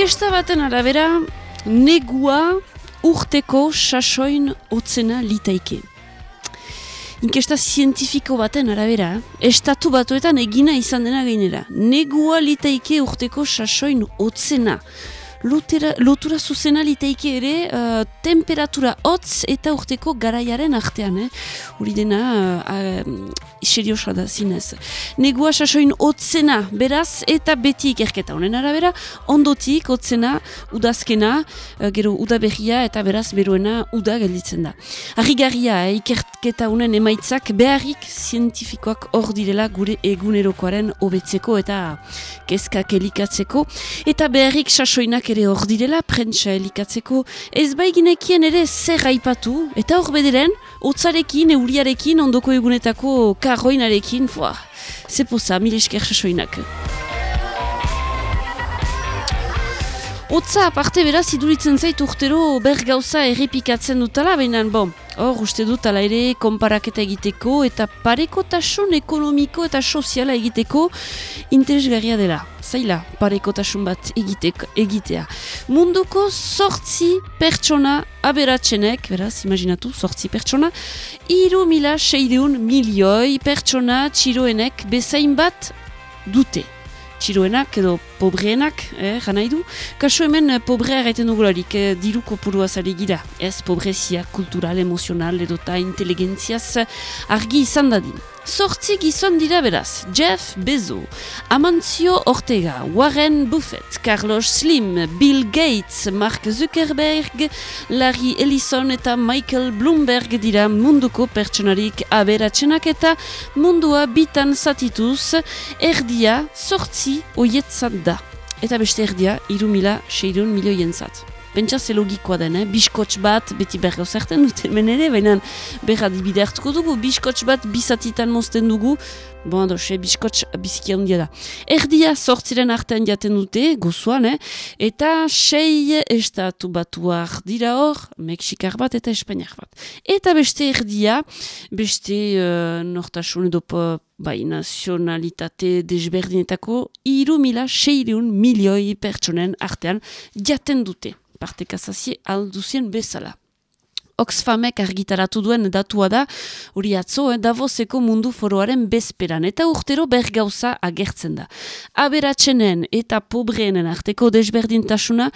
Inkesta baten arabera, negua urteko sasoin otzena litaike. Inkesta zientifiko baten arabera, estatu batuetan egina izan dena gainera. Negua litaike urteko sasoin otzena. Lutera, lotura zuzena litaike ere uh, temperatura hotz eta urteko garaiaren artean. Eh? Uri dena uh, iseriosa da zinez. Negua sasoin otzena, beraz, eta beti ikerketa honen arabera, ondotik otzena, udazkena, uh, gero udaberria eta beraz beruena uda gelditzen da. Arrigarria, eh, ikerketa honen emaitzak beharrik zientifikoak hor direla gure egunerokoaren hobetzeko eta kezkak elikatzeko, eta beharrik sasoinak ere hor direla prentsa elikatzeko, ez baiginekien ere zer aipatu, eta hor bederen, otzarekin, euriarekin, ondoko egunetako karroinarekin, foa, zepoza, mil esker sasoinak. Otza aparte beraz iduritzen zait urtero ber gauza errepikatzen dutala, baina bon, hor uste dut ala ere konparaketa egiteko eta parekotasun ekonomiko eta soziala egiteko interesgarria dela. Zaila, parekotasun bat egitek, egitea. Munduko sortzi pertsona aberatzenek, beraz, imaginatu, sortzi pertsona, iru mila seideun milioi pertsona txiroenek bezain bat dute txiroenak edo pobreenak, eh, nahi du. Kaso hemen eh, pobrea gaiten dugularik, eh, diru kopurua zari gira. Ez pobrezia kultural, emozional edo inteligentziaz argi izan dadin. Sortzi gizon dira beraz, Jeff Bezos, Amancio Ortega, Warren Buffett, Carlos Slim, Bill Gates, Mark Zuckerberg, Larry Ellison eta Michael Bloomberg dira munduko pertsonarik aberatzenak eta mundua bitan zatituz, erdia sortzi oietzat da. Eta beste erdia, irumila, seirun milioien zat. Pentsa ze logikoa den, eh? biskotx bat, beti bergau zerten dut hemen ere, baina berra dibide hartuko dugu, biskotx bat bizatitan mozten dugu, bon ados, eh? biskotx biziki handia da. Erdia sortziren artean jaten dute, gozuan, eh? eta sei estatu batuak dira hor, Mexikar bat eta Espainiar bat. Eta beste erdia, beste uh, nortasun edo bai, nazionalitate desberdinetako, iru mila seireun milioi pertsonen artean jaten dute partekazazie alduzien bezala. Oxfamek argitaratu duen datua da, hori atzo, eh, Davoseko mundu foroaren bezperan, eta urtero bergauza agertzen da. Aberatsenen eta pobreenen arteko desberdintasuna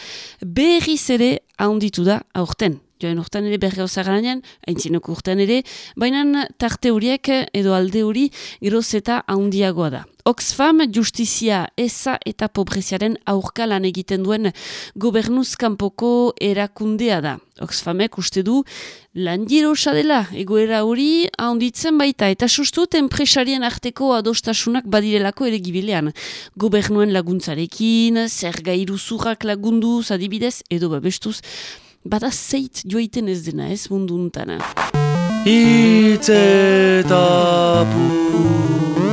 berriz ere haunditu da aurten joen urtean ere berri garanean, haintzinoko urtean ere, baina tarte horiek edo alde hori geroz eta haundiagoa da. Oxfam justizia eza eta pobreziaren aurka lan egiten duen gobernuzkanpoko erakundea da. Oxfamek uste du lan dela egoera hori haunditzen baita eta sustut enpresarien arteko adostasunak badirelako ere gibilean. Gobernuen laguntzarekin, zer gairu zurrak lagunduz adibidez edo babestuz, bada zeit joiten ez dena ez mundu untana. Itzetapu eta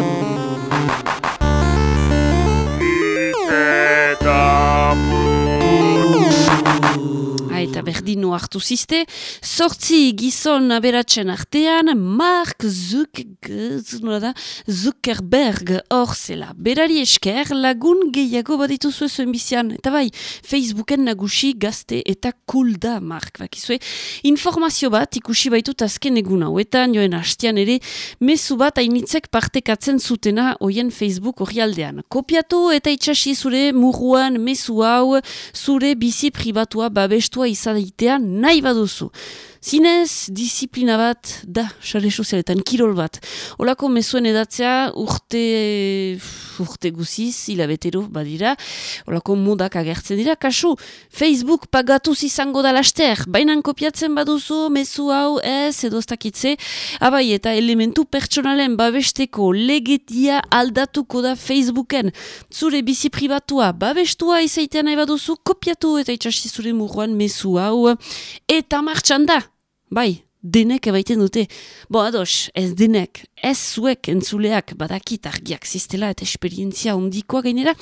berdino hartu ziste, sortzi gizon aberatzen artean, Mark Zuck, da, Zuckerberg hor zela. Berari esker lagun gehiago baditu zuen bizian, eta bai, Facebooken nagusi gazte eta cool da, Mark, bakizue. Informazio bat ikusi baitut azken egun hauetan, joen hastian ere, mezu bat hainitzek partekatzen zutena hoien Facebook hori aldean. Kopiatu eta itxasi zure murruan mezu hau, zure bizi pribatua babestua izadeitea nahi baduzu. Zinez, disiplina bat da, sare sozialetan, kirol bat. Olako mezuen edatzea urte, urte guziz, hilabetero badira. Olako modak agertzen dira. Kasu, Facebook pagatuz izango da laster. Bainan kopiatzen baduzu, mezu hau ez, edo ez Abai, eta elementu pertsonalen babesteko legetia aldatuko da Facebooken. Zure bizi privatua babestua izaitean nahi baduzu, kopiatu eta itxasi zure murruan mezu hau. Eta martxan da! Bai, denek ebaiten dute. Bo, ados, ez denek, ez zuek entzuleak badakit argiak ziztela eta esperientzia ondikoa gainera,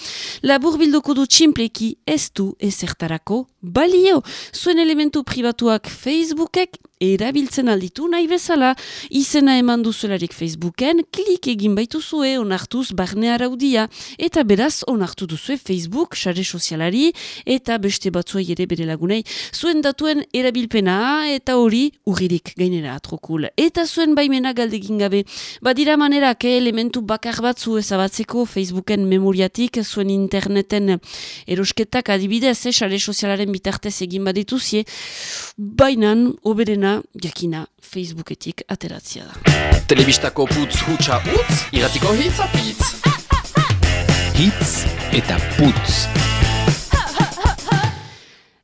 labur bilduko du tximpleki ez du ezertarako balio. Zuen elementu pribatuak Facebookek erabiltzen alditu nahi bezala. Izena eman duzularik Facebooken klik egin baituzue onartuz barne araudia. Eta beraz onartu duzue Facebook sare sozialari eta beste batzuei ere bere lagunei. Zuen datuen erabilpena eta hori urririk gainera atrokul. Eta zuen baimena galdegin gabe. Badira manerak elementu bakar batzu ezabatzeko Facebooken memoriatik zuen interneten erosketak adibidez eh, sare sozialaren bitartez egin badituzie. Bainan oberena jakina Facebooketik ateratzia da. Telebistako putz hutsa utz, iratiko hitz apitz. Hitz eta putz.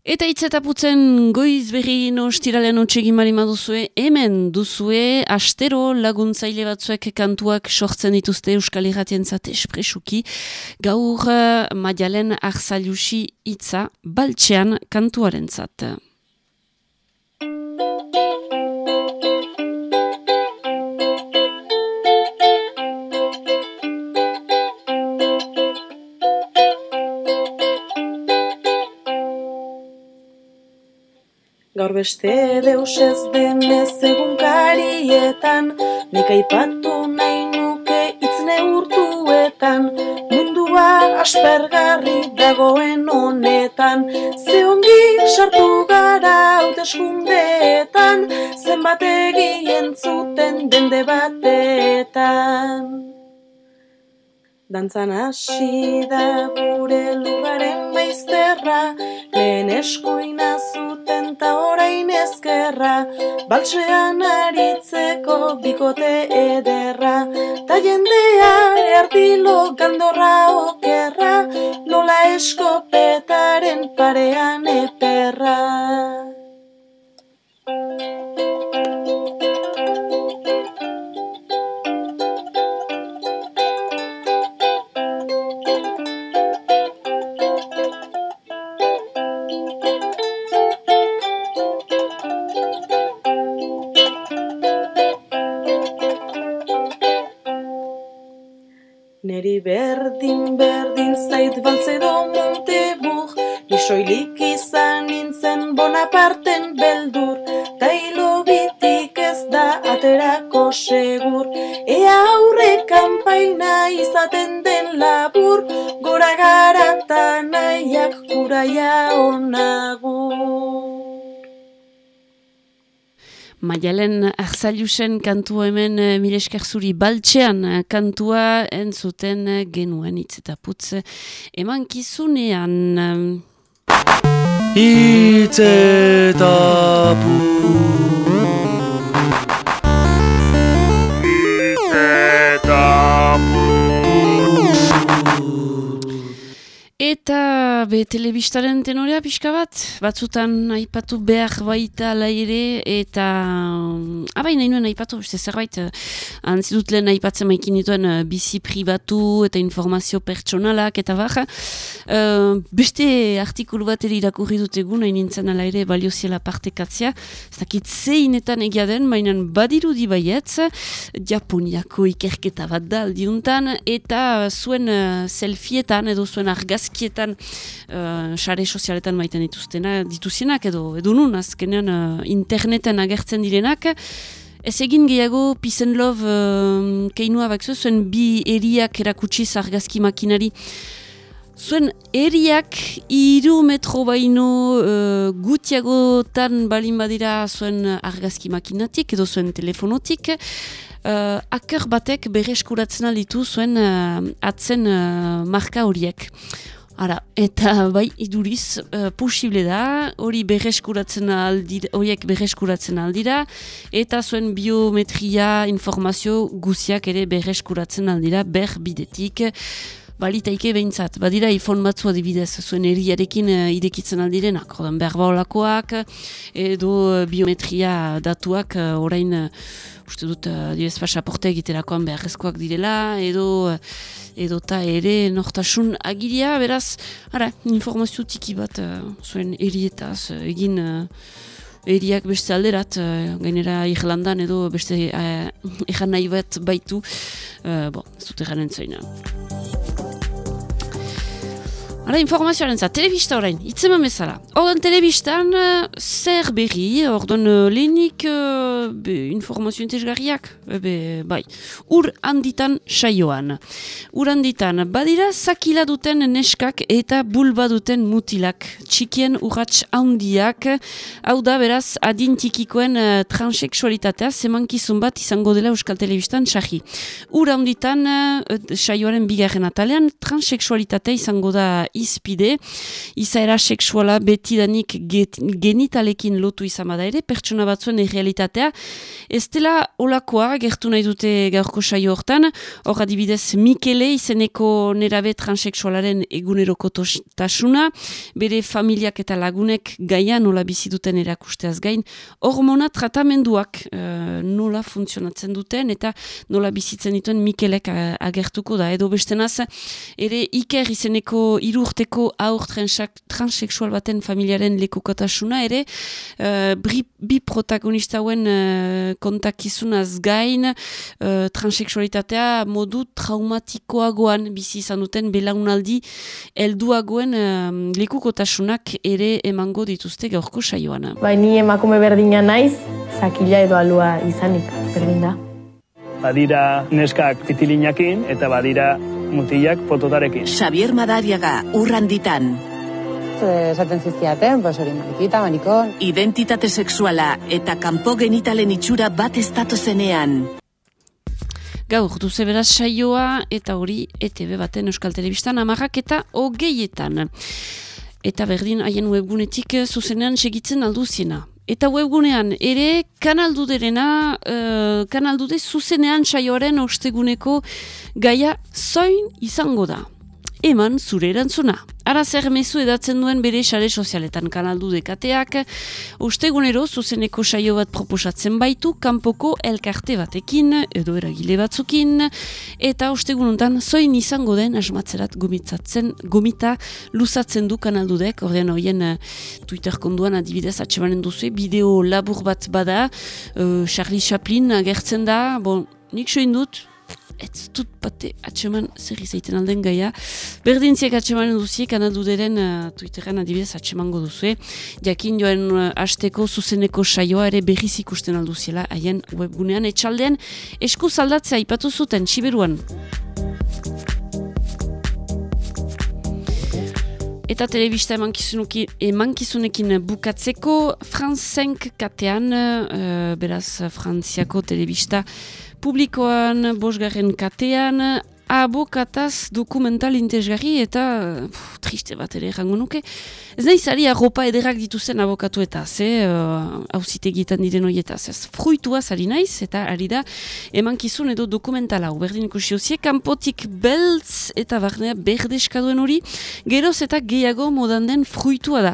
Eta hitz eta putzen goiz berri nostiralean otxegin marima duzue, hemen duzue astero laguntzaile batzuek kantuak sortzen dituzte Euskal Herratien zate espresuki. Gaur uh, Madialen Arzaliusi hitza baltsean kantuaren zate. Gaur beste deus ez denez egun karietan, nik aipatu nahi nuke itzne urtuetan, mundua aspergarri dagoen honetan, ze ongi sartu gara hauteskundeetan, zenbat egien zuten dende batetan. Dantzan hasi da gure lugaren maizterra, lehen eskuina zuten ta orain ezkerra, baltsean aritzeko bikote ederra, ta jendea erdilo gandorra okerra, nola eskopetaren parean eperra. Berdin berdin zait baltzedo montebur Ni soilik izan nintzen bonaparten beldur Ta hilo bitik ez da aterako segur. Ea aurre kanpaina izaten den labur Gora gara ta nahiak kuraia onagur Maialen Arzaliusen kantu hemen uh, Milesker zuri baltsean uh, kantua entzuten uh, genuen hitz eta eman kizunean. Hitz eta. Eta be telebistaren tenorea pixka bat, batzutan aipatu behar baita ala ere, eta abain nahi nuen aipatu, beste zerbait, uh, antzidut lehen aipatzen maikin dituen uh, bizi pribatu eta informazio pertsonalak eta baja. Uh, beste artikulu bat ere irakurri dut egun, nahi nintzen ala ere balioziela partekatzea, ez dakit zeinetan egia den, mainan badirudi baietz, Japoniako ikerketa bat da aldiuntan, eta zuen uh, selfietan edo zuen argaz argazkietan uh, sare sozialetan maiten dituztena dituzienak edo edo nun azkenean uh, interneten agertzen direnak Ez egin gehiago Peace and Love uh, keinua bakzu, zuen bi eriak erakutsi argazki makinari. Zuen eriak iru metro baino uh, gutiagotan balin badira zuen argazki makinatik edo zuen telefonotik. Uh, aker batek bere eskuratzen ditu zuen uh, atzen uh, marka horiek. Ara, eta bai, iduriz, uh, posible da, hori berreskuratzen aldira, horiek berreskuratzen aldira, eta zuen biometria informazio guziak ere berreskuratzen aldira, ber bidetik, balitaike behintzat. Badira, iPhone batzu adibidez, zuen eriarekin uh, idekitzen aldirenak, jodan berba olakoak, edo uh, biometria datuak uh, orain, uh, uste dut, uh, dibez pasaporte egiterakoan beharrezkoak direla, edo... Uh, edota ere nortasun agiria, beraz, ara, informazio tiki bat uh, zuen erietaz egin eriak beste alderat, uh, gainera Irlandan edo beste uh, egan nahi bat baitu, uh, bo, ez dut eganen zaina. Hala, informazioaren za, telebista orain, itzema bezala. Ordan telebistan, uh, zer berri, ordan uh, lehenik uh, informazio intezgarriak, bai, ur handitan saioan. Ur handitan, badira zakila duten neskak eta bulba duten mutilak. Txikien urratx handiak, hau da beraz adintikikoen uh, transexualitatea, zemankizun bat izango dela Euskal Telebistan txaji. Ur handitan, uh, saioaren bigarren atalean, transexualitatea izango da izpide, izaera seksuala betidanik genitalekin lotu izan bada ere, pertsona batzuen errealitatea, ez dela olakoa gertu nahi dute gaurko saio hortan, hor adibidez Mikele izeneko nerabe transexualaren eguneroko tasuna, bere familiak eta lagunek gaian nola bizi duten erakusteaz gain, hormona tratamenduak uh, nola funtzionatzen duten eta nola bizitzen dituen Mikelek uh, agertuko da, edo bestenaz, ere Iker izeneko iru urteko aur transexual baten familiaren lekukotasuna ere, uh, bi protagonista hauen uh, kontakizunaz gain uh, transexualitatea modu traumatikoagoan bizi izan duten belaunaldi helduagoen uh, lekukotasunak ere emango dituzte gaurko saioan. Bai, ni emakume berdina naiz, zakila edo alua izanik, berdin da. Badira neskak pitilinakin eta badira mutilak fototarekin. Xavier Madariaga, urranditan. Esaten zizkiaten, pues hori marikita, manikon. Identitate sexuala eta kanpo genitalen itxura bat estatu zenean. Gaur, duze beraz saioa eta hori ETV baten Euskal Telebistan amarrak eta hogeietan. Eta berdin haien webgunetik zuzenean segitzen alduziena. Eta webgunean ere kanalduderena, uh, kanaldude zuzenean saioaren osteguneko gaia zoin izango da. Eman zure erantzuna. Ara zer mezu edatzen duen bere sare sozialetan kanaldu dekateak, ustegunero zuzeneko saio bat proposatzen baitu, kanpoko elkarte batekin, edo eragile batzukin, eta ustegununtan zoin izango den asmatzerat gomitzatzen, gomita luzatzen du kanaldudek, ordean horien uh, Twitter konduan adibidez atsemanen duzu, bideo labur bat bada, uh, Charlie Chaplin agertzen da, bon, nik soin dut, ez dut bate atseman zer izaiten alden gaia. Berdintziak atseman duziek, analduderen uh, Twitteran adibidez atsemango duzue. Jakin joan uh, asteko zuzeneko saioa ere berriz ikusten alduziela haien webgunean etxaldean esku zaldatzea ipatu zuten, Siberuan. Eta telebista emankizunekin bukatzeko, Franzenk katean, uh, beraz Frantziako telebista publikoan, bosgarren katean, abokataz dokumental intezgarri eta pff, triste bat ere jango nuke. Ez nahi zari arropa ederrak dituzten abokatu eta ze hauzitegitan uh, diren horietaz. Ez fruitua zari naiz eta ari da eman kizun edo dokumentala. Uberdin ikusi hoziek, kanpotik beltz eta barnea berdeskaduen hori, geroz eta gehiago modan den fruitua da.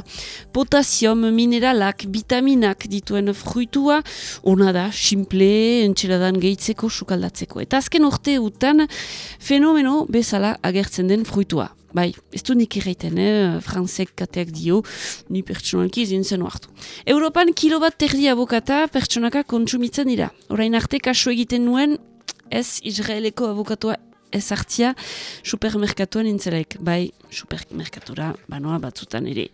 Potasium, mineralak, vitaminak dituen fruitua, ona da, simple, entxeradan gehitzeko, sukaldatzeko. Eta azken urte utan, fenomeno bezala agertzen den fruitua. Bai, ez du nik irreiten, eh? franzek kateak dio, ni pertsonalki izin zen hartu. Europan kilo bat terdi abokata pertsonaka kontsumitzen dira. Horain arte kasu egiten nuen, ez Israeleko abokatua ez hartzia supermerkatuan intzelaik. Bai, supermerkatura, banoa batzutan ere.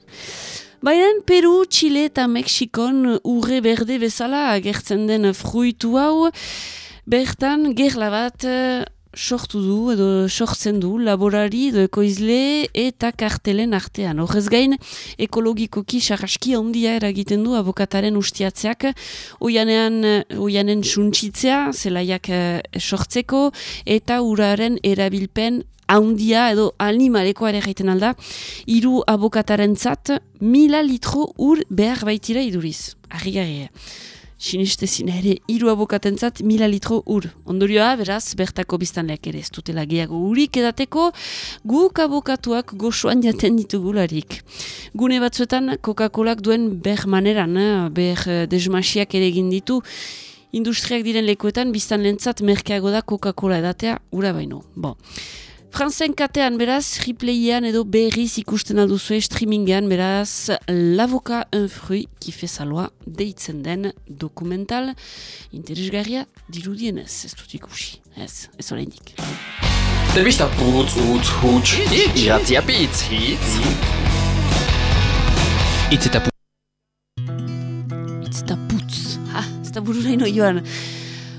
Baina Peru, Chile eta Mexikon urre berde bezala agertzen den fruitu hau, bertan gerla bat sortu du edo sortzen du laborari edo ekoizle eta kartelen artean. Horrez gain, ekologikoki sarraski handia eragiten du abokataren ustiatzeak oianean, oianen suntsitzea, zelaiak eh, sortzeko eta uraren erabilpen handia edo animaleko ere gaiten alda, hiru abokataren zat, mila litro ur behar baitira iduriz. Arri sinestezina ere hiru abokatentzat mila litro ur. Ondorioa, beraz, bertako biztanleak ere ez dutela gehiago urik edateko, guk abokatuak gozoan jaten ditugularik. Gune batzuetan, Coca-Colak duen ber maneran, eh, ber eh, desmasiak ere egin ditu, industriak diren lekuetan biztan lentzat merkeago da Coca-Cola edatea ura baino. Bon. Franzen katean beraz, replayean edo berriz ikusten alduzue streamingean beraz, Lavoka un fruit kife saloa deitzen den dokumental interesgarria dirudienez, ez dut ikusi, ez, ez horrein Telebista putz, utz, huts, irratia pitz, hitz. Itz eta putz. Itz eta putz. Ha, ez da buru nahi joan.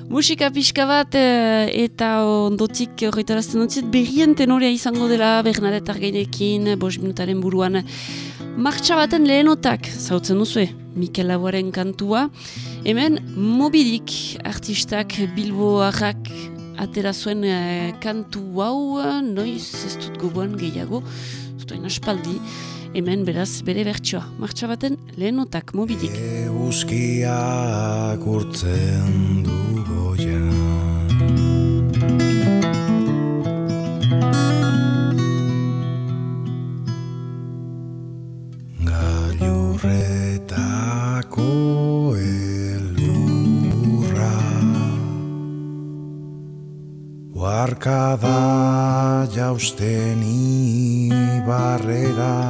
Musika pixka bat eh, eta ondotik horretarazten dutzit berrien tenorea izango dela Bernadette Argainekin, bos minutaren buruan. Martxa baten lehenotak, zautzen duzue, Mikel Laboaren kantua. Hemen mobidik artistak Bilboarrak atera zuen eh, kantu hau, noiz ez dut gogoan gehiago, zuten aspaldi. Hemen beraz bere bertsoa, martxa baten lehenotak mobidik. Euskiak urtzen du marcada ya usted ni barrera.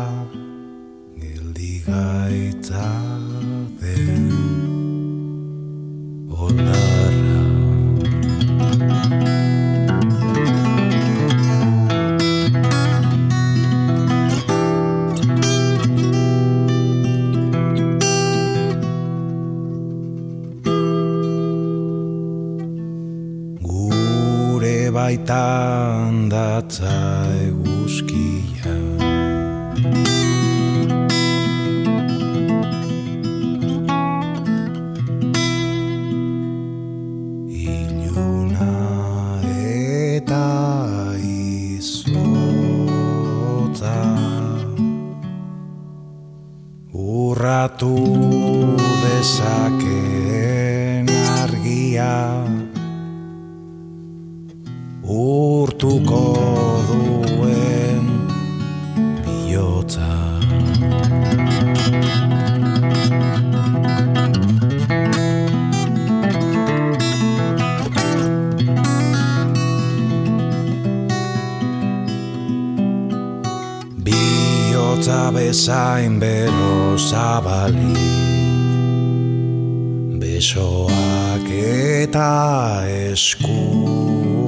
Besoak eta eskuak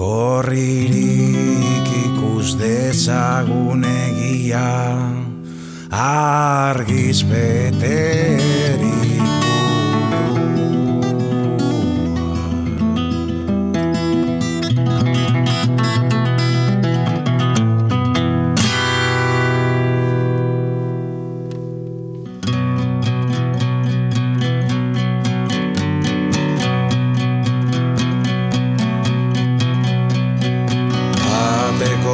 Gorririk ikus dezagun egia Argiz beterik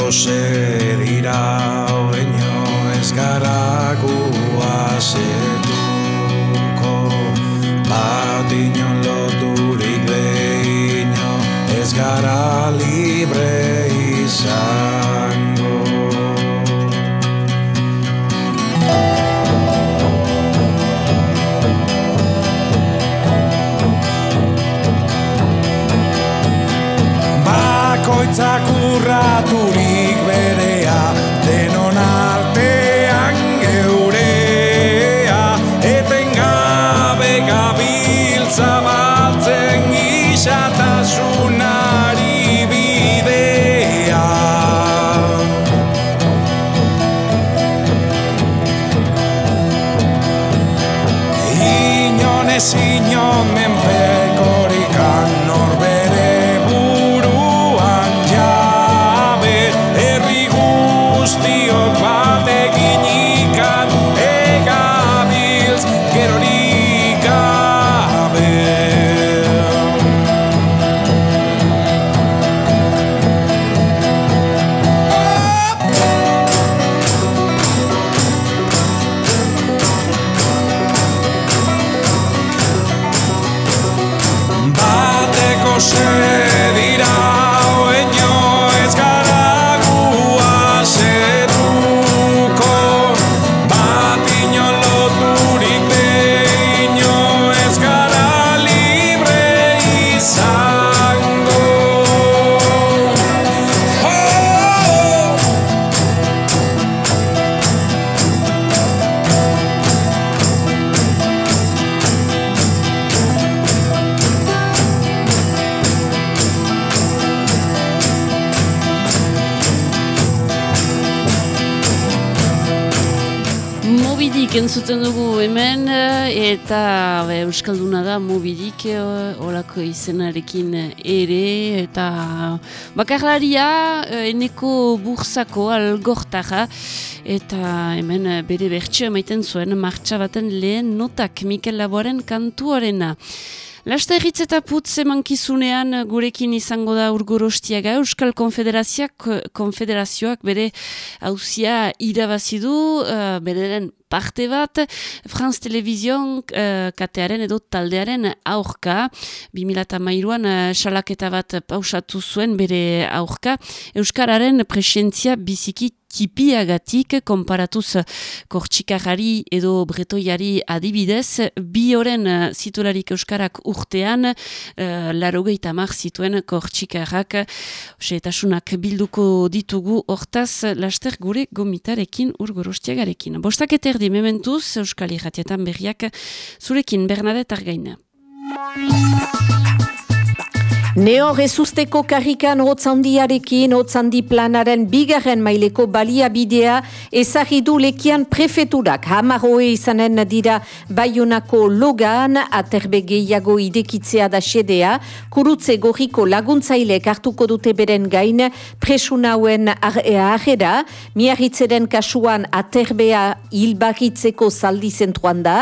Bateko ze dira oeño ez gara guazetuko Bat inon loturik behino ez gara libre izango Bakoitzak urraturik Euskalduna da Mobidik olako izenarekin ere eta bakarlaria eneko bursako algortara eta hemen bere bertxio emaiten zuen martxa baten lehen notak Mikel Laboaren kantuarena. Lasta erritz eta putz emankizunean gurekin izango da urgorostiaga. Euskal Konfederazioak, Konfederazioak bere hauzia irabazidu, uh, bereren parte bat, Franz Televizion uh, katearen edo taldearen aurka, 2008an uh, salaketa bat pausatu zuen bere aurka, Euskararen presentzia biziki tipiagatik, konparatuz kortxikarari edo bretoiari adibidez, bi oren eh, zitularik euskarak urtean, uh, larogeita mar zituen kortxikarrak, setasunak bilduko ditugu hortaz, laster gure gomitarekin urgorostiagarekin. Bostak eterdi mementuz, euskal irratietan berriak, zurekin Bernadette Argaina. Neo rezusteko karrikan hotzandiarekin, hotzandi planaren bigarren maileko baliabidea ezagidu lekian prefeturak. Hamaroe izanen dira baiunako logan, aterbe gehiago idekitzea da sedea, kurutze gorriko laguntzailek hartuko dute beren gain, presunauen ahera, miarritzeren kasuan aterbea hilbagitzeko zaldi zentruan da,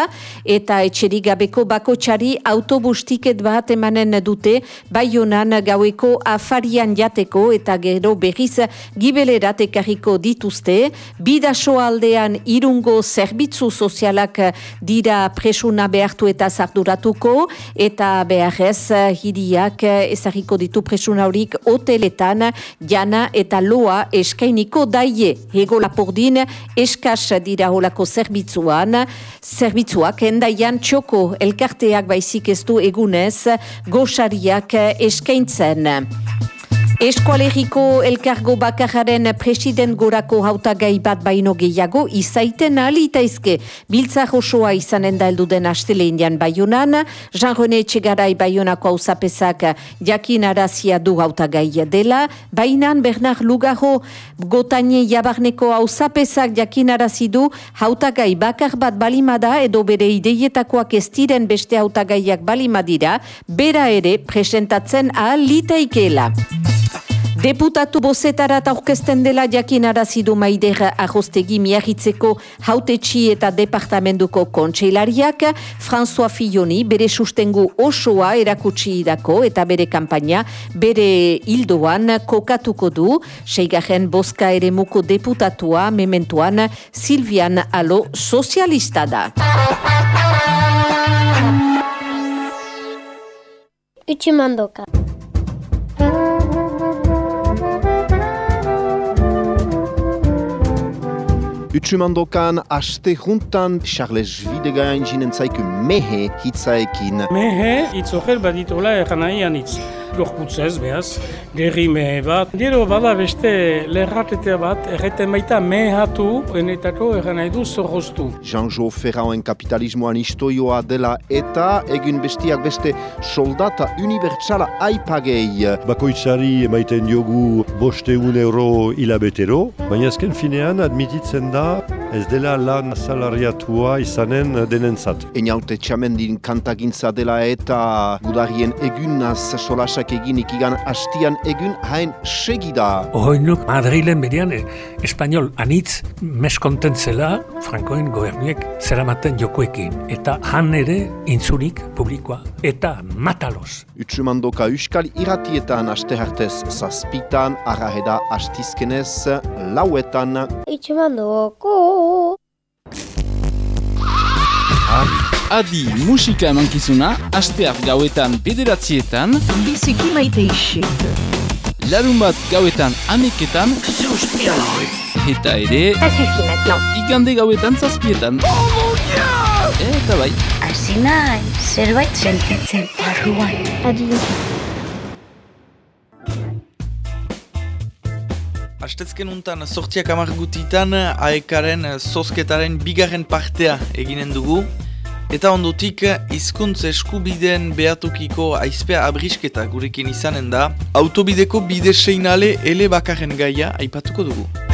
eta etxerigabeko bako txari autobustiket bat emanen dute baiun Baionan gaueko afarian jateko eta gero berriz gibelerat ekarriko dituzte. Bidaso aldean irungo zerbitzu sozialak dira presuna behartu eta zarduratuko eta beharrez hiriak ezarriko ditu presuna horik hoteletan jana eta loa eskainiko daie. Hego lapordin eskas dira holako zerbitzuan. Zerbitzuak endaian txoko elkarteak baizik ez du egunez gosariak eskainiko eskaintzen. Eskualeriko elkargo bakararen president gorako hautagai bat baino gehiago izaiten alitaizke biltzak osoa izanen da elduden astele indian baiunan, Jean-René Txegarai baiunako hausapezak jakin arazia du hautagai dela, bainan Bernard Lugajo gotanie jabarneko hausapezak jakin arazidu hautagai bakar bat balimada edo bere ideietakoak ez diren beste hautagaiak balimadira, bera ere presentatzen alitaikela. Deputatu bozetarat aurkezten dela jakin arazidu maider ahostegi miagitzeko hautetxi eta departamentuko kontseilariak, François Filloni bere sustengu osoa erakutsi idako eta bere kampaina bere hildoan kokatuko du, seigarren boska ere muko deputatua mementuan Silvian Alo sozialista da. Utsumandoka. Utsumandokan aste juntan Charles Videgain jinen zaiku mehe hitzaekin. Mehe hitz oker baditola eran nahi anitz gorputzez, behaz, gerrime bat. Gero bada beste lerratetea bat, erreten baita mehatu, enetako erran nahi du zorroztu. Jean-Jo Ferrauen kapitalismoan istoioa dela eta egun bestiak beste soldata unibertsala aipagei. Bakoitzari emaiten diogu boste un euro hilabetero, baina azken finean admititzen da ez dela lan salariatua izanen denentzat. Einaute txamendin kantagintza dela eta gudarien egunaz solasak gauzak egin ikigan hastian egun hain segida. Ohoinuk Madrilen berian eh, espanol anitz meskontentzela Frankoen gobernuek zeramaten jokoekin. Eta han ere intzurik publikoa. Eta matalos. Utsumandoka uskal iratietan aste hartez zazpitan, araheda hastizkenez lauetan. Utsumandoko! Adi musika emankizuna, asteak gauetan bederatzietan. Biziki maite isik Larun bat gauetan ameketan. Eta ere Igande gauetan zazpietan. Eta bai. Asi nahi, zerbait sentitzen barruan. Adi Astezken untan sortiak amargutitan aekaren zozketaren bigarren partea eginen dugu Eta ondotik, hizkuntz eskubideen behatukiko aizpea abrisketa gurekin izanen da, autobideko bide seinale ele bakarren gaia aipatuko dugu.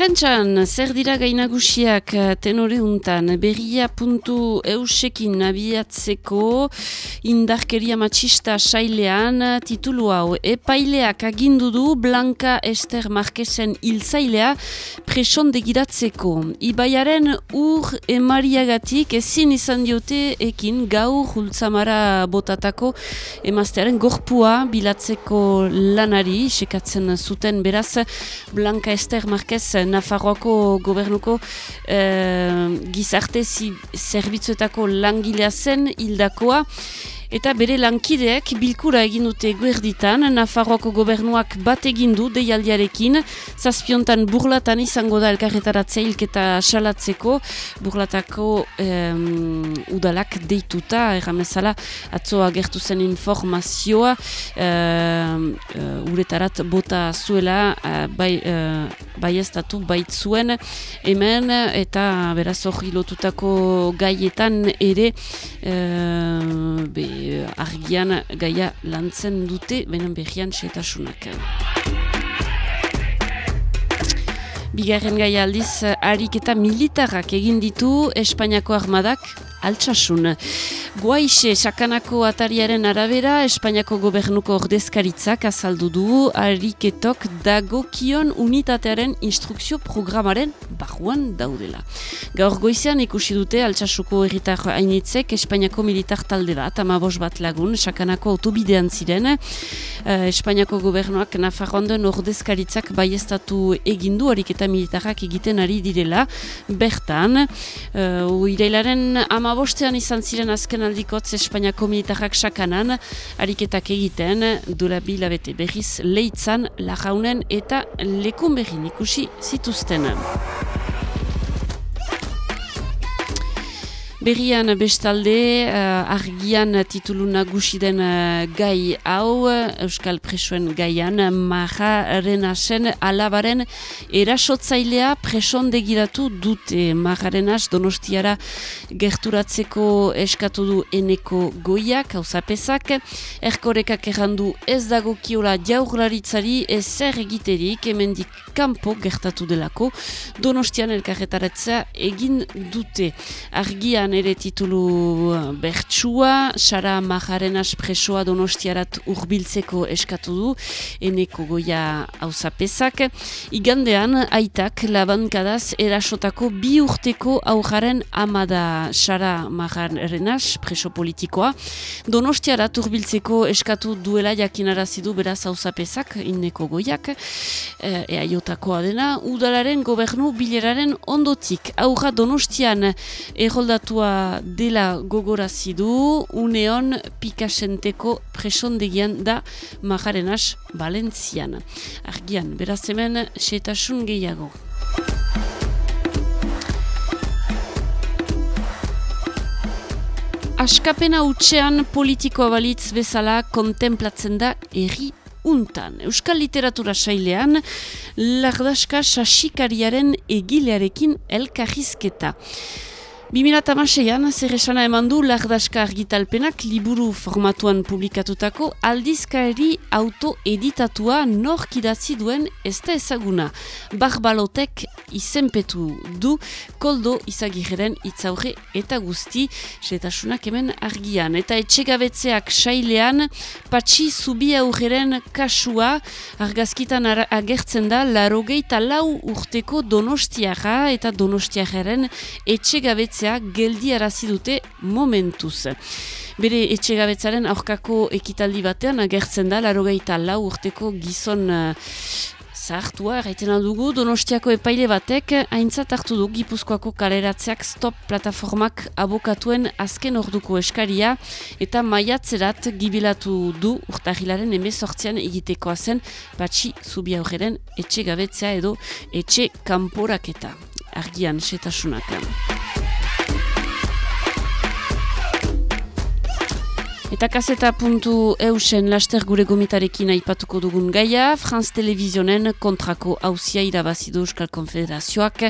Prentxan, zer dira gainagusiak eh, tenore untan, berria puntu eusekin abiatzeko indarkeria matxista sailean titulu hau. Epaileak agindu du Blanca Ester Marquesen hilzailea presondegiratzeko. Ibaiaren ur emariagatik ezin izan diote ekin gau hultzamara botatako emaztearen gorpua bilatzeko lanari, sekatzen zuten beraz Blanca Ester Marquesen Nafarroako gobernuko eh, gizarte zerbitzuetako langilea zen hildakoa. Eta bere lankideek bilkura egin dute guerditan, Nafarroako gobernuak bat egin du deialdiarekin, zazpiontan burlatan izango da elkarretaratze hilketa salatzeko, burlatako um, udalak deituta, erramezala, atzoa gertu zen informazioa, uh, uretarat bota zuela, uh, bai, uh, bai ez datu baitzuen, hemen, eta beraz hori lotutako gaietan ere, uh, Eh, argian gaia lantzen dute, benen behian setasunak. Bigarren gaia aldiz, harik eta militarrak egin ditu Espainiako armadak altsasun. Guaixe sakanako atariaren arabera, Espainiako gobernuko ordezkaritzak azaldu du ariketok dagokion unitatearen instrukzio programaren barruan daudela. Gaur goizean ikusi dute altsasuko erritar hainitzek Espainiako militar talde bat, amabos bat lagun, sakanako autobidean ziren. Uh, Espainiako gobernuak Nafarroan ordezkaritzak baiestatu egindu ariketa militarrak egiten ari direla. Bertan, uh, irailaren ama amabostean izan ziren azken aldikotz Espainiako militarrak sakanan, ariketak egiten, dura bilabete berriz leitzan, lajaunen eta lekun berrin ikusi zituzten. Berrian bestalde, uh, argian titulu nagusi den uh, gai hau, Euskal Presoen gaian, Maja Renasen alabaren erasotzailea presondegiratu dute. Maja Renas donostiara gerturatzeko eskatu du eneko goiak, hau zapezak, erkorekak errandu ez dago kiola jaurlaritzari ezer egiterik, emendik kanpo gertatu delako, donostian elkarretaretza egin dute. Argian ere titulu uh, bertsua, Sara Majaren aspresoa donostiarat urbiltzeko eskatu du, eneko goia hauzapezak. Igandean, aitak labankadaz erasotako bi urteko aujaren amada Sara Majaren aspreso politikoa. Donostiarat urbiltzeko eskatu duela jakinarazidu beraz hauzapezak, eneko goiak, e, eaiotakoa dena, udalaren gobernu bileraren ondotik. Aurra donostian erroldatu dela gogorazi du uneon pikasenteko presondegian da majarenas Valentzian. Argian, beraz hemen, setasun gehiago. Askapena utxean politikoa balitz bezala kontemplatzen da erri untan. Euskal literatura sailean, lardaska sasikariaren egilearekin elkarrizketa. 2006an zer esana eman du Lardaska argitalpenak liburu formatuan publikatutako aldizkaeri autoeditatua nork idatzi duen ez da ezaguna. Barbalotek izenpetu du koldo izagirren itzaurre eta guzti setasunak hemen argian. Eta etxegabetzeak sailean patxi zubi aurreren kasua argazkitan agertzen da larogeita lau urteko donostiara eta donostiaren etxegabetzeak geldi geldiarazi dute momentuz. Bere etxegabetzaren aurkako ekitaldi batean agertzen da, larogeita lau urteko gizon uh, zahartua, erraiten dugu, donostiako epaile batek, haintzat hartu du gipuzkoako kaleratzeak stop plataformak abokatuen azken orduko eskaria, eta maiatzerat gibilatu du urtahilaren emezortzian egitekoa zen, patxi zubi aurreren etxe gabetzea edo etxe kanporaketa. Argian, setasunak. Eta kaseta puntu eusen laster gure gomitarekin aipatuko dugun gaia, Franz Televizionen kontrako hausia irabazidu Euskal Konfederazioak,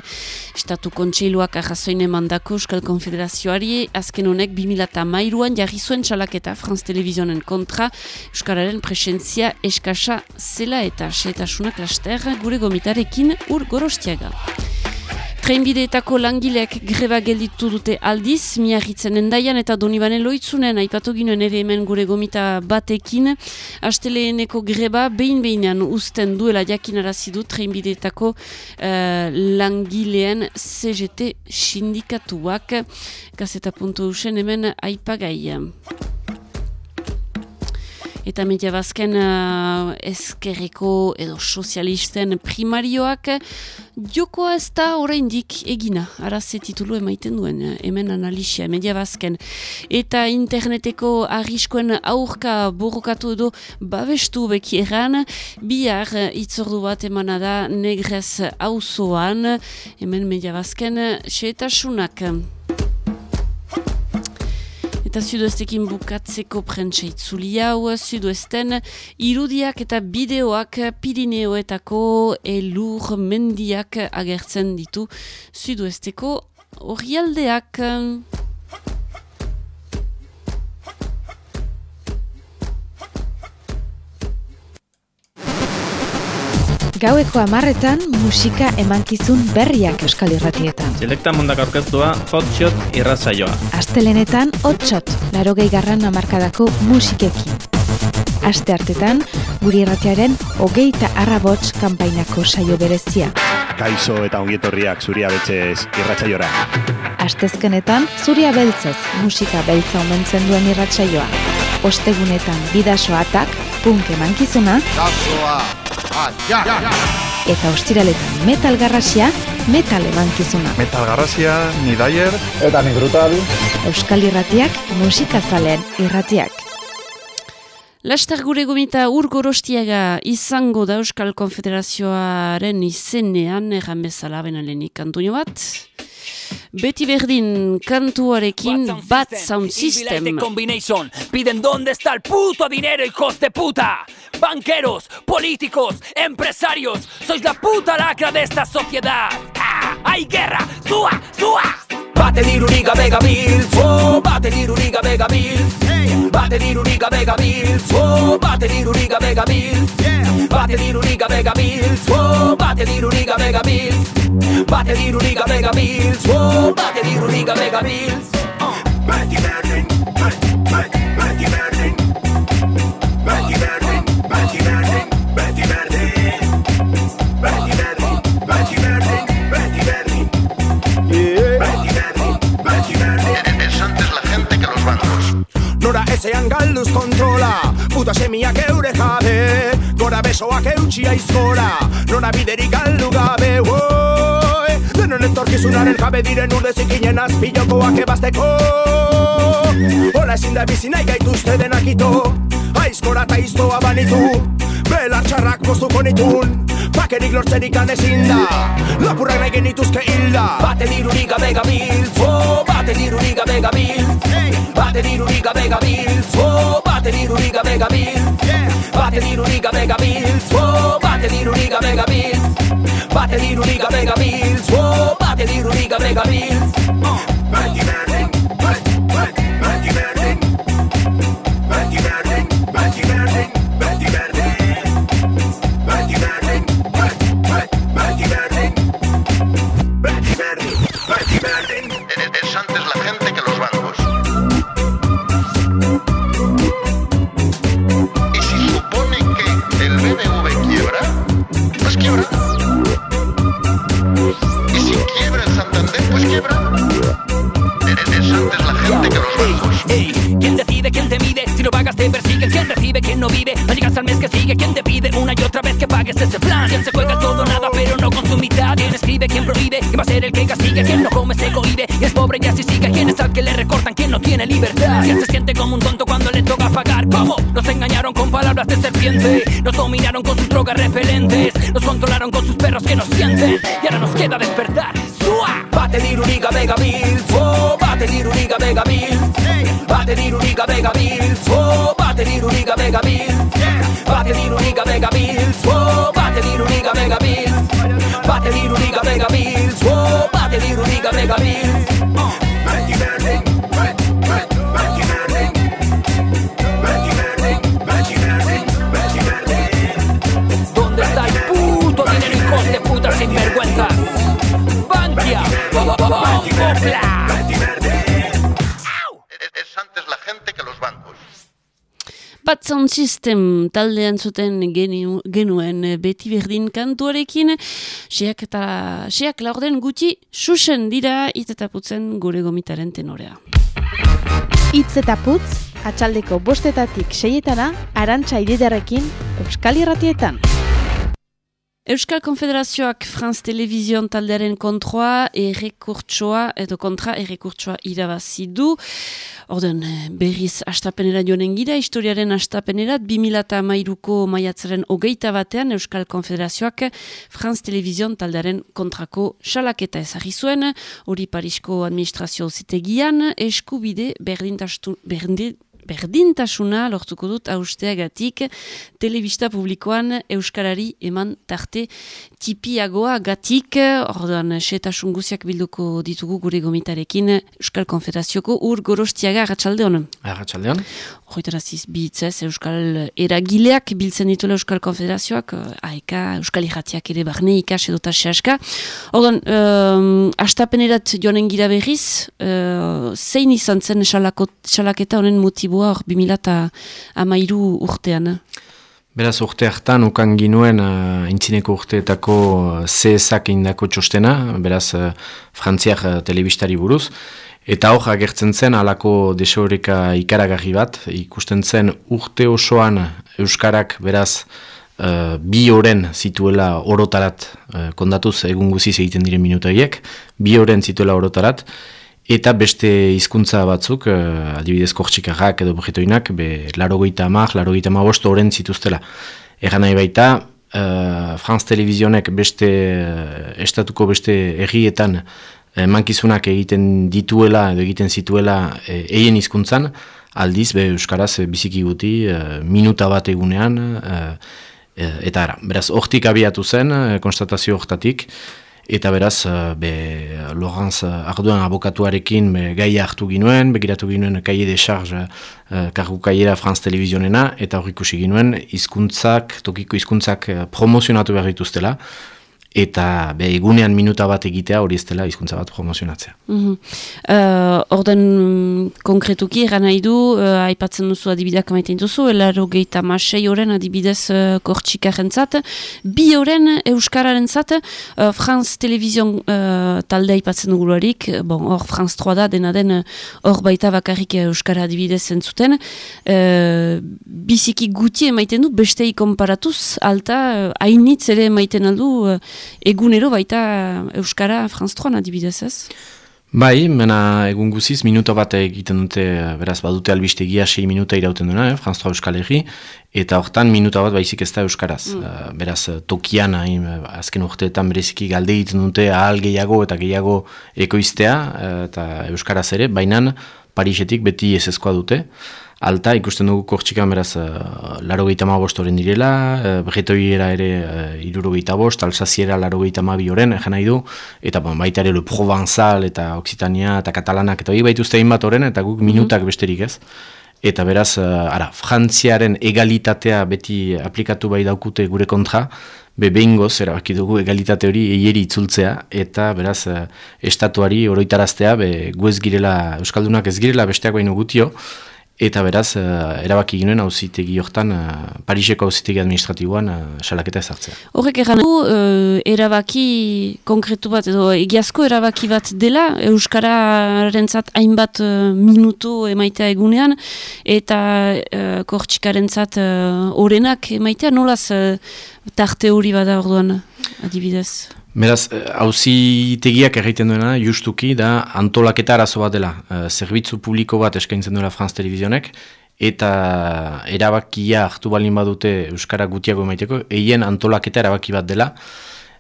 Estatu Kontseiluak arrazoine mandako Euskal Konfederazioari, azken honek 2000 mairuan jarri zuen txalaketa Franz Televizionen kontra, Euskararen presentzia eskasa zela eta setasunak laster gure gomitarekin ur gorostiaga. Trenbideetako langileak greba gelditu dute aldiz, miarritzen endaian eta donibane loitzunen aipatu ginen ere hemen gure gomita batekin. Asteleeneko greba behin-behinean usten duela jakinarazidu trenbideetako uh, langileen CGT sindikatuak. Gazeta puntu usen hemen aipagai eta media bazken uh, ezkerreko edo sozialisten primarioak jokoa ez da oraindik egina, araze titulu emaiten duen, hemen analisia, media bazken. Eta interneteko arriskoen aurka borrokatu edo babestu beki erran, bihar itzordu bat emana da negrez auzoan, hemen media bazken, xeetasunak. Eta zuduestekin bukatzeko prentsa itzuli hau, zuduesten irudiak eta bideoak Pirineoetako elur mendiak agertzen ditu zuduesteko horialdeak. Gaueko amarretan musika emankizun berriak euskal irratietan. Selekta mundak aurkeztua hotshot irratzaioa. Astelenetan hotshot, laro garran amarkadako musikekin. Aste hartetan, guri irratiaren hogeita arrabots kanpainako saio berezia. Kaixo eta ongietorriak zuria beltzez irratzaiora. Astezkenetan, zuria beltzez musika beltza omentzen duen irratsaioa. Ostegunetan bidasoatak, punk emankizuna. Kasoa! Ja, ja, ja. Eta ostiraletan metal garrasia, metal emankizuna. Metal garrasia, ni daier. Eta ni brutal. Euskal irratiak, musikazalen irratiak. Laster gure gomita urgorostiaga izango da Euskal Konfederazioaren izenean, erran bezala benalenik antonio bat. Beti berdin kantuarekin Bat Sound System. Combination. Piden dónde está el puto dinero, hijos de puta. Banqueros, políticos, empresarios. Sois la puta lacra de esta sociedad. ¡Ah! ¡Hay guerra! ¡Sua! ¡Sua! Bate diruriga mega mil, oh, bate diruriga mega mil, bate diruriga mega mil, oh, bate diruriga mega mil, bate diruriga mega mil, oh, bate diruriga mega mil, bate diruriga mega mil, oh, bate diruriga mega mil. Betty Berlin, Betty, Betty, Betty Berlin, Betty Berlin, Betty Berlin, Nora ezean galduz kontrola Puta semiak eure jabe Gora besoak eutxi aizkora Nora biderik galdu gabe Woi, Denon etorkizunaren jabe diren urde zikinen azpilokoak ebazteko. Hola ezin da bizi nahi gaituzte denak ito Aizkora eta iztoa banitu Belar txarrak moztuko nitun Bakerik lortzerik ezin da Lapurrak nahi genituzke hilda. Bate dirurik gabe gabil oh, Bate dirurik gabe gabil Bate dirurik gabe gabil oh, Bate dirurik gabe gabil Bate dirurik gabe gabil oh, Bate dirurik gabe gabil Bate dirurik gabe gabil oh, Bate dirurik gabe gabil Betty Berlin Betty, sigue, ¿quién te pide una y otra vez que pagues ese plan? ¿Quién se juega todo nada pero no con su mitad? ¿Quién escribe, quién prohíbe? ¿Quién va a ser el que castigue? ¿Quién no come se cohibe? Y es pobre y así sigue ¿Quién es al que le recortan? ¿Quién no tiene libertad? ¿Quién se siente como un tonto cuando le toca pagar? ¿Cómo? Nos engañaron con palabras de serpiente Nos dominaron con sus drogas repelentes Nos controlaron con sus perros que nos sienten Y ahora nos queda despertar ¡Sua! Bate diruriga mega mil, oh, bate diruriga mega mil Bate Baten irurik gabe gabiltz oh, Baten irurik gabe gabiltz Baten irurik gabe gabiltz oh, Baten irurik gabe gabiltz Baten irurik gabe gabiltz oh, Baten irurik gabe gabiltz Beti berdin, beti, beti, beti berdin Beti berdin, beti berdin, beti berdin ¿Dónde está el puto dinero hijos de puta sinvergüenzas? Bankia, Opla Es Bat Sound System taldean zuten genu, genuen eh, beti berdin kantuarekin, seak eta seak laurden gutxi susen dira hitz eta putzen gure gomitaren tenorea. Itz eta putz, atxaldeko bostetatik seietana, arantxa ididarekin, Euskal Irratietan. Euskal Konfederazioak Franz Televizion taldearen kontroa errekurtsoa edo kontra errekurtsoa irabazi du. Orden berriz astapenera joanen gira, historiaren astapenerat 2008ko maiatzaren hogeita batean Euskal Konfederazioak Franz Televizion taldearen kontrako salaketa ezagri zuen, hori Parisko administrazio zitegian, eskubide berdintastu, berdin, berdintasuna lortuko dut austeagatik telebista publikoan Euskarari eman tarte tipiagoa gatik, orduan setasun guziak bilduko ditugu gure gomitarekin Euskal Konfederazioko ur gorostiaga agatxalde honen. Agatxaldeon. Hoitaraziz bihitzez Euskal eragileak biltzen dituela Euskal Konfederazioak, aeka Euskal Irratiak ere barne ikas edo taseaska. Orduan, um, astapenerat joanen gira berriz, uh, zein izan zen salaketa honen motiboa hor 2008 urtean? Beraz urte hartan ukan ginuen uh, intzineko urteetako CSak indako txostena, beraz uh, frantziak uh, telebistari buruz, eta hor agertzen zen alako desoreka ikaragarri bat, ikusten zen urte osoan Euskarak beraz bi oren zituela orotarat, kondatuz egun guziz egiten diren minutaiek, bi oren zituela orotarat, Eta beste hizkuntza batzuk, uh, adibidez kortxikarrak edo bretoinak, be larogeita amak, larogeita amabost oren zituztela. Egan nahi baita, uh, Franz Televizionek beste, uh, estatuko beste errietan uh, mankizunak egiten dituela edo egiten zituela eien hizkuntzan, aldiz, be Euskaraz biziki guti, uh, minuta bat egunean, uh, eta ara, beraz, hortik abiatu zen, konstatazio hortatik, Eta beraz, eh, be, Lorenz Arduan abokatuarekin be, gai hartu ginuen, begiratu ginuen kaie de charge uh, kargu kaiera Franz Televizionena, eta hor ikusi ginuen, hizkuntzak tokiko hizkuntzak eh, promozionatu behar dituztela, eta be, egunean minuta bat egitea hori ez dela hizkuntza bat promozionatzea. Mm -hmm. orden konkretuki eran nahi du, uh, aipatzen duzu adibideak maiten duzu, elaro geita masei oren adibidez uh, kortxikaren zat, bi oren Euskararen zat, uh, Franz Televizion uh, talde aipatzen dugularik, bon, hor Franz 3 da, dena den hor baita bakarrik Euskara adibidez zentzuten, uh, biziki guti emaiten du, bestei konparatuz, alta, hainitz ere emaiten aldu, egunero baita Euskara Franz 3 adibidez ez? Bai, mena egun guziz, minuto bat egiten dute, beraz, badute albistegia 6 minuta irauten duna, eh, Franz 3 Euskal Herri, eta hortan minuta bat baizik ez da Euskaraz. Mm. Uh, beraz, tokian, hain, azken urteetan bereziki galde egiten dute ahal gehiago eta gehiago ekoiztea, eta Euskaraz ere, bainan Parisetik beti ez dute alta, ikusten dugu kortxikan beraz uh, laro gehieta bostoren direla, uh, bretoiera ere uh, iruro gehieta bost, alsaziera laro gehieta ma bioren, nahi du, eta bon, baita ere le Provenzal eta Occitania eta Katalanak, eta hori baituzte bat oren, eta guk minutak besterik ez. Eta beraz, uh, ara, frantziaren egalitatea beti aplikatu bai daukute gure kontra, be behingoz, erabaki dugu egalitate hori eieri itzultzea, eta beraz, estatuari oroitaraztea, be gu ez girela, Euskaldunak ez girela besteak baino gutio, Eta beraz, uh, erabaki ginen hauzitegi hortan, uh, Pariseko hauzitegi administratiboan uh, salaketa ezartzea. Horrek egan du, erabaki konkretu bat edo egiazko erabaki bat dela, Euskararen hainbat uh, minutu emaitea egunean, eta uh, kortxikaren zat uh, orenak emaitea, nolaz uh, tarte hori bada orduan adibidez? Beraz, hauzi eh, erraiten duena, justuki, da antolaketa arazo bat dela. E, zerbitzu publiko bat eskaintzen duela Franz Televizionek, eta erabakia hartu balin badute Euskara gutiago emaiteko, eien antolaketa erabaki bat dela.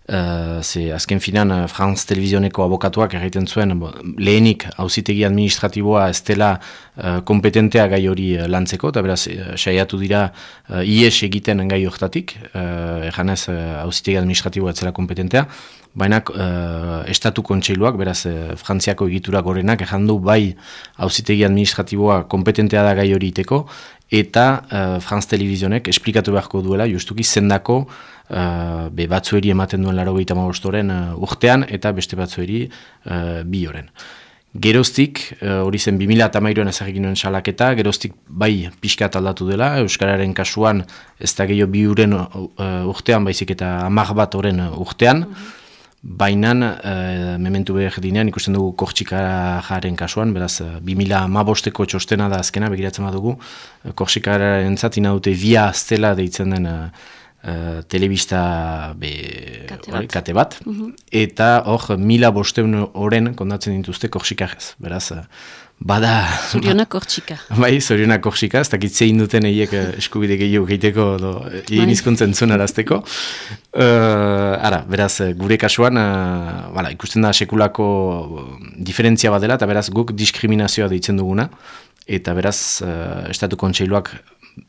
Uh, ze azken finan uh, Franz Televizioneko abokatuak egiten zuen lehenik hauzitegi administratiboa ez dela uh, kompetentea gai hori lantzeko, eta beraz saiatu dira uh, IES egiten gai horretatik, uh, hauzitegi uh, administratiboa ez kompetentea, baina uh, estatu kontseiluak, beraz uh, Frantziako egitura gorenak, ejan du bai hauzitegi administratiboa kompetentea da gai hori iteko, eta uh, Franz Televizionek esplikatu beharko duela, justuki zendako uh, be batzueri ematen duen laro gehieta uh, urtean eta beste batzueri uh, bi oren. Geroztik, hori zen 2000 eta mairuan ezagik nuen salaketa, geroztik bai pixka aldatu dela, Euskararen kasuan ez da gehiago bi uren urtean, baizik eta amak bat oren urtean, mm Baina, e, mementu behar dinean, ikusten dugu Kortxika jaren kasuan, beraz, 2000 mabosteko txostena da azkena, begiratzen badugu, Kortxikaren zatina dute via aztela deitzen den uh, telebista be, kate bat, kate bat. Mhm. eta hor mila bosteun oren kondatzen dituzte korsikajez, beraz, uh, bada... Zoriona kortsika. Bai, zoriona kortsika, ez dakit zein duten eiek uh, eskubide gehiago geiteko, do, egin bai. izkuntzen zuen arazteko. Uh, ara, beraz, gure kasuan, uh, ikusten da sekulako diferentzia bat dela, eta beraz, guk diskriminazioa deitzen duguna, eta beraz, uh, estatu kontseiluak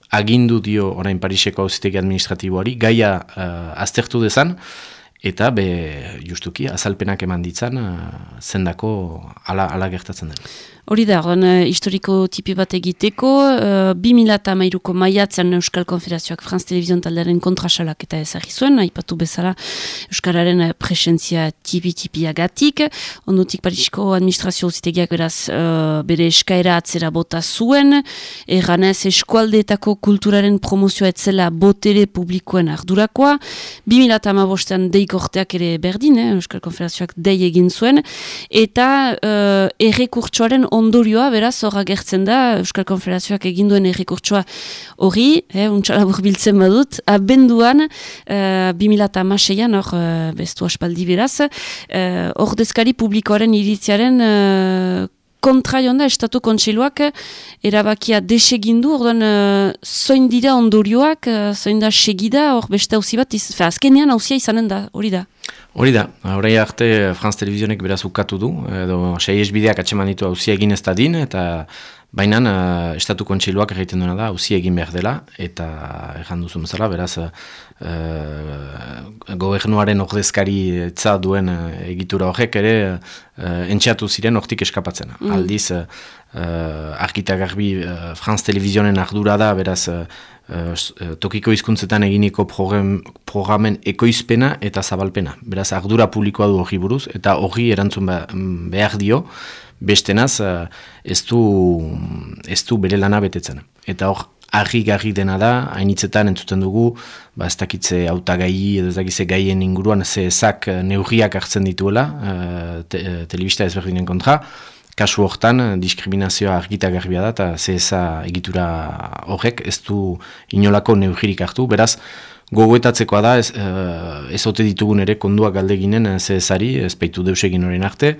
agindu dio orain Pariseko auzitegi administratiboari, gaia uh, aztertu dezan, eta be justuki azalpenak eman ditzan uh, zendako ala, ala gertatzen den. Hori da, ordan, uh, historiko tipi bat egiteko, uh, 2008ko maiatzen Euskal Konfederazioak Franz Televizion taldearen kontrasalak eta ezagri zuen, aipatu bezala Euskararen uh, presentzia tipi-tipi agatik, ondutik Parisko administrazio zitegiak beraz uh, bere eskaera atzera bota zuen, erganez eskualdeetako kulturaren promozioa etzela botere publikoen ardurakoa, 2008an deikorteak ere berdin, eh, Euskal Konfederazioak dei egin zuen, eta uh, errekurtsoaren ondorioa, beraz, horra gertzen da, Euskal Konfederazioak eginduen errekurtsoa hori, eh, untxala burbiltzen badut, abenduan, uh, 2006an, hor, uh, bestu aspaldi beraz, hor dezkari publikoaren iritziaren uh, kontra da, Estatu Kontseiluak erabakia desegindu, orduan uh, zoin dira ondorioak, uh, zoin da segida, hor beste hauzi bat, azkenean hauzia izanen da, hori da. Hori da, horrei arte Franz Televizionek beraz ukatu du, edo sei esbideak atseman ditu hauzi egin ez da din, eta baina uh, estatu kontseiluak egiten duena da hauzi egin behar dela, eta ejan duzu mazala, beraz uh, gobernuaren ordezkari etza duen uh, egitura horrek ere uh, entxeatu ziren hortik eskapatzen. Mm. Aldiz, uh, arkita garbi uh, Franz Televizionen ardura da, beraz uh, tokiko hizkuntzetan eginiko program, programen ekoizpena eta zabalpena. Beraz, ardura publikoa du hori buruz, eta hori erantzun ba, mm, behar dio, bestenaz uh, ez, du, ez du bere lana betetzen. Eta hor, argi-garri dena da, hainitzetan entzuten dugu, ba, ez dakitze autagai edo ez dakitze gaien inguruan, ze ezak neurriak hartzen dituela, te, telebista ezberdinen kontra, kasu hortan eh, diskriminazioa argita garbia da eta zeheza egitura horrek ez du inolako neugirik hartu, beraz gogoetatzekoa da ez, uh, ez ote ditugun ere konduak galdeginen eh, zehezari, ez peitu deusegin horien arte,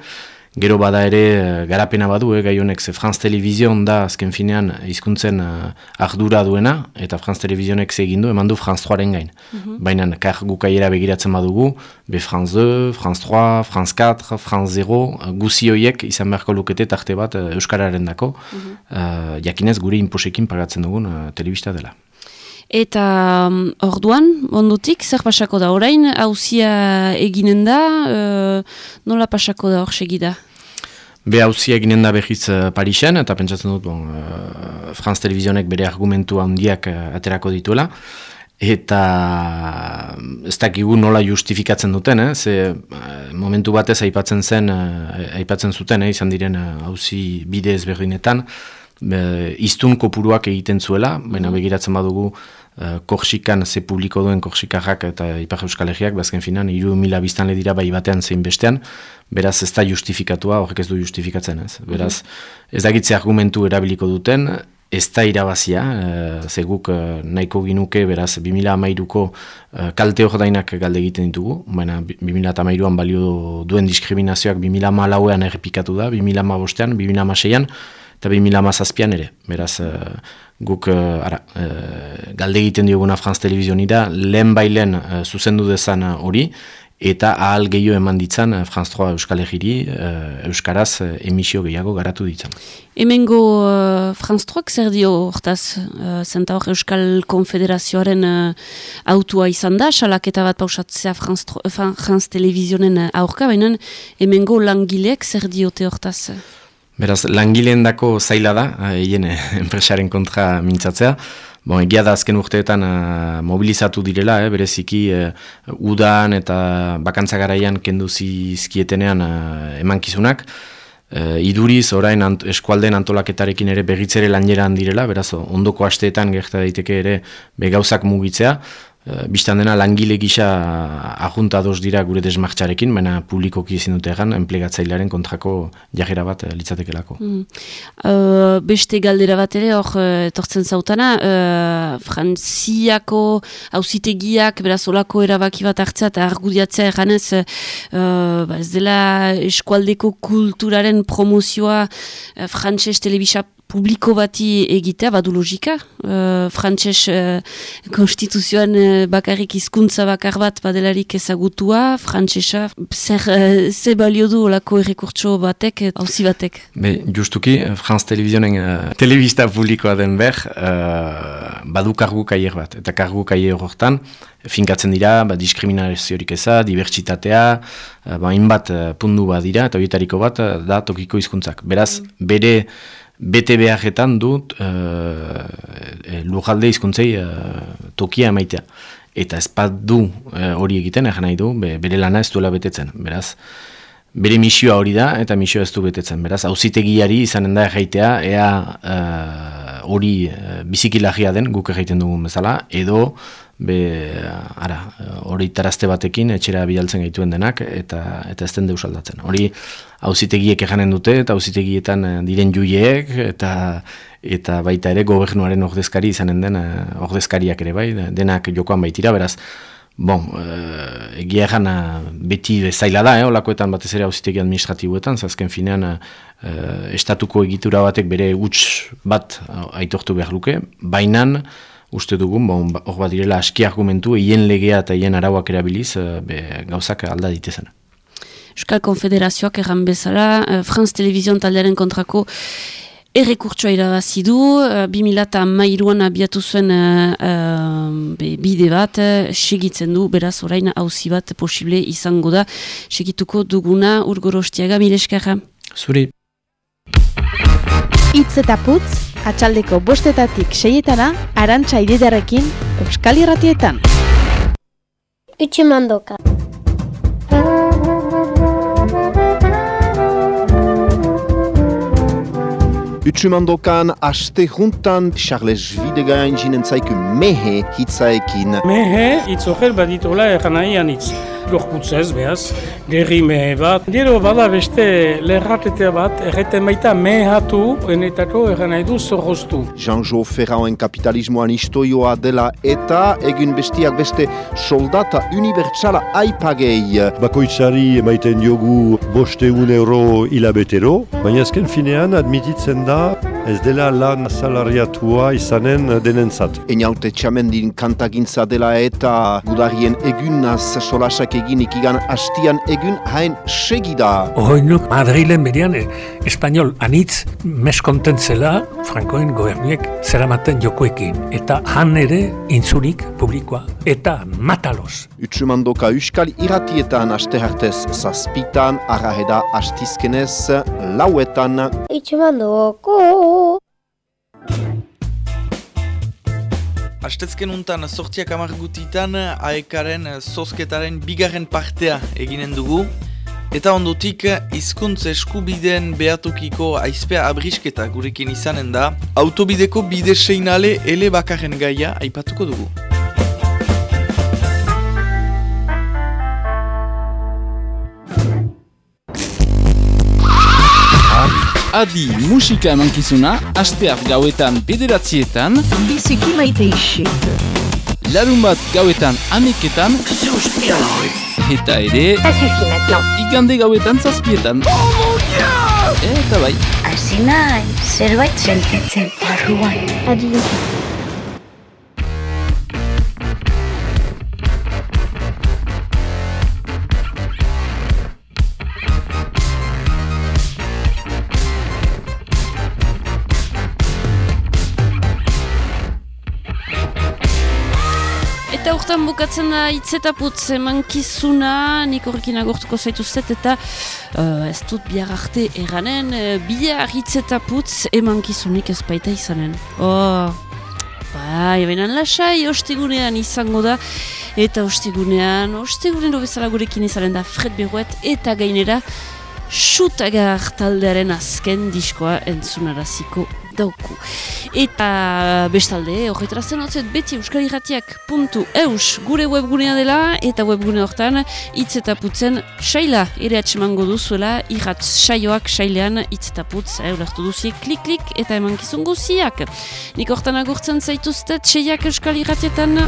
Gero bada ere eh, garapena badu, eh, gai honek, ze Franz Televizion da azken finean hizkuntzen uh, ardura duena, eta Franz Televizionek egindu, eman du Franz 3-ren gain. Mm Baina, kar gukaiera begiratzen badugu, be Franz 2, Franz 3, Franz 4, Franz 0, uh, guzi hoiek izan beharko lukete tarte bat uh, Euskararen dako, uh, jakinez gure inposekin pagatzen dugun uh, telebista dela. Eta um, orduan, ondutik, zer pasako da orain, hauzia eginen da, uh, nola pasako da hor segida? Be hauzia eginen da behiz uh, Parisen, eta pentsatzen dut, bon, uh, Franz Televizionek bere argumentu handiak uh, aterako dituela, eta ez dakigu nola justifikatzen duten, eh? ze momentu batez aipatzen zen, aipatzen zuten, eh? izan diren hauzi bide ezberdinetan, iztun kopuruak egiten zuela, baina mm. begiratzen badugu Korsikan ze publiko duen Korsikarrak eta Ipar Euskal Herriak, bazken ba, finan, iru mila biztan ledira bai batean zein bestean, beraz ez da justifikatua, horrek ez du justifikatzen, ez? Beraz, mm. ez dagitze argumentu erabiliko duten, ez da irabazia, uh, zeguk uh, nahiko ginuke, beraz, 2000 amairuko uh, kalte hor dainak galde egiten ditugu, baina 2000 amairuan balio duen diskriminazioak 2000 malauean errepikatu da, 2000 amabostean, 2000 amaseian, eta 2000 amazazpian ere, beraz, guk uh, ara, uh, galde egiten dioguna Franz Televizioni da, lehen bailen uh, zuzendu dezan hori, eta ahal gehiago eman ditzan uh, Franz 3 Euskal Herriri uh, Euskaraz uh, emisio gehiago garatu ditzan. Hemengo uh, Franz 3 zer dio hortaz, uh, hor Euskal Konfederazioaren uh, autua izan da, salaketa bat pausatzea Franz, uh, Franz Televizionen aurka, baina hemengo langileek zer diote hortaz? Beraz, langileen dako zaila da, hien enpresaren kontra mintzatzea, Bon, egia da azken urteetan uh, mobilizatu direla, eh, bereziki uh, udan eta bakantza garaian kendu zizkietenean emankizunak. Uh, iduriz, orain ant eskualden antolaketarekin ere begitzere lanjeran direla, beraz, ondoko asteetan gerta daiteke ere begauzak mugitzea. Eh, bistan dena langile gisa ajuntadoz dira gure desmartxarekin, baina publikoki ezin dute egan, enplegatzailearen kontrako jagera bat uh, litzatekelako. Mm. Uh, beste galdera bat ere, hor, uh, tortzen zautana, uh, frantziako hausitegiak, beraz, olako erabaki bat hartzea eta argudiatzea eganez, uh, ba ez dela eskualdeko kulturaren promozioa uh, frantxez telebisa publiko bati egitea, badu logika. Uh, Frantses uh, konstituzioan uh, bakarrik hizkuntza bakar bat badelarik ezagutua, frantsesa zer, uh, zer balio du olako errekurtso batek, hauzi batek? Be, justuki, Franz Televizionen uh, telebista publikoa den ber, uh, badu kargu kaier bat. Eta kargu kaier horretan, finkatzen dira, ba, diskriminaziorik eza, dibertsitatea, uh, ba, inbat uh, pundu bat dira, eta horietariko bat da tokiko hizkuntzak. Beraz, bere bete beharretan dut uh, e, lujalde izkuntzei uh, tokia emaitea. Eta ez bat du hori egiten, egin nahi du, bere lana ez duela betetzen. Beraz, bere misioa hori da, eta misioa ez du betetzen. Beraz, hauzitegiari izanen da egeitea, ea hori uh, uh, den, guk egiten dugun bezala, edo be ara hori tarazte batekin etxera bidaltzen gaituen denak eta eta ezten deus aldatzen. Hori auzitegiek ejanen dute eta auzitegietan eh, diren juiek eta eta baita ere gobernuaren ordezkari izanen den eh, ordezkariak ere bai denak jokoan baitira beraz Bon, uh, egia egan beti zaila da, eh, olakoetan batez ere hauzitegi administratibuetan, zazken finean uh, estatuko egitura batek bere huts bat aitortu behar luke, bainan uste dugun, bon, ba, hor bat direla aski argumentu, hien legea eta hien arauak erabiliz, uh, be, gauzak alda ditezen. Euskal Konfederazioak erran bezala, uh, Franz Televizion taldearen kontrako errekurtsoa irabazi du, uh, 2000 mairuan abiatu zuen bide bat, segitzen du, beraz orain hauzi bat posible izango da, segituko duguna urgorostiaga, mileskarra. Zuri. Itz eta putz, atxaldeko bostetatik seietana, arantxa ididarekin, Euskal Irratietan. Itxi mandoka. Utsumandokan aste juntan Charles Videgain jinen zaiku mehe hitzaekin. Mehe hitz oker baditola eran nahi anitz gorputzez, behaz, gerrime bat. Gero bada beste lerratetea bat, erreten baita mehatu, enetako erren nahi du zorroztu. Jean-Jo Ferrauen kapitalismoan istoioa dela eta egin bestiak beste soldata unibertsala aipagei. Bakoitzari emaiten diogu boste un euro hilabetero, baina azken finean admititzen da ez dela lan salariatua izanen denentzat. Einaute txamendin kantagintza dela eta gudarien egunaz solasak egin ikigan hastian egun hain segida. Ohoinuk Madrilen berian eh, espanol anitz meskontentzela Frankoen goberniek zeramaten jokoekin. Eta han ere intzunik publikoa eta matalos. Utsumandoka uskal iratietan aste hartez zazpitan, arraheda hastizkenez lauetan. Utsumandoko! Astezken untan sortiak amargutitan aekaren zozketaren bigarren partea eginen dugu. Eta ondotik, hizkuntz eskubideen behatukiko aizpea abrisketa gurekin izanen da, autobideko bide seinale ele bakarren gaia aipatuko dugu. Adi musika emankizuna, asteak gauetan bederatzietan Biziki maite isit Larun bat gauetan ameketan Eta ere Igande gauetan zazpietan. Eta bai. Asi zerbait sentitzen barruan. Adi Eta urtan bukatzen da itzetaputz emankizuna, nik horrekin agurtuko zaituztet eta uh, ez dut bihar arte eranen, uh, bihar itzetaputz emankizunik ez baita izanen. Oh, bai, benan lasai, ostigunean izango da, eta ostigunean, ostigunean bezala gurekin izanen da Fred Beruet eta gainera, Xutagar taldearen azken diskoa entzunaraziko dauku. Eta bestalde, horretara zen beti euskaliratiak.eus gure webgunea dela eta webgune hortan hitz eta putzen saila ere atsemango duzuela irratz saioak sailean hitz eta putz, eh, ulertu duzie klik-klik eta eman kizun guziak. Nik hortan agurtzen zaituztet seiak euskaliratietan.